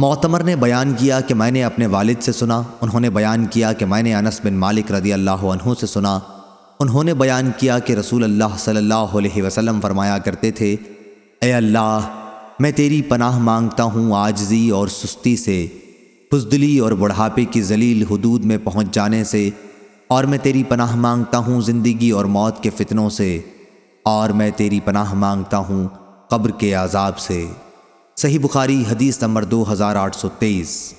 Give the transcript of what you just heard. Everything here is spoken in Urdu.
معتمر نے بیان کیا کہ میں نے اپنے والد سے سنا، انہوں نے بیان کیا کہ میں نے انس بن مالک رضی اللہ عنہ سے سنا۔ انہوں نے بیان کیا کہ رسول اللہ صلی اللہ علیہ وسلم فرمایا کرتے تھے، اے اللہ، میں تیری پناہ مانگتا ہوں آجزی اور سستی سے، بزدلی اور بڑھاپے کی ذلیل حدود میں پہنچ جانے سے، اور میں تیری پناہ مانگتا ہوں زندگی اور موت کے فتنوں سے، اور میں تیری پناہ مانگتا ہوں قبر کے عذاب سے۔ صحیح بخاری حدیث نمبر دو ہزار آٹھ سو تیئیس۔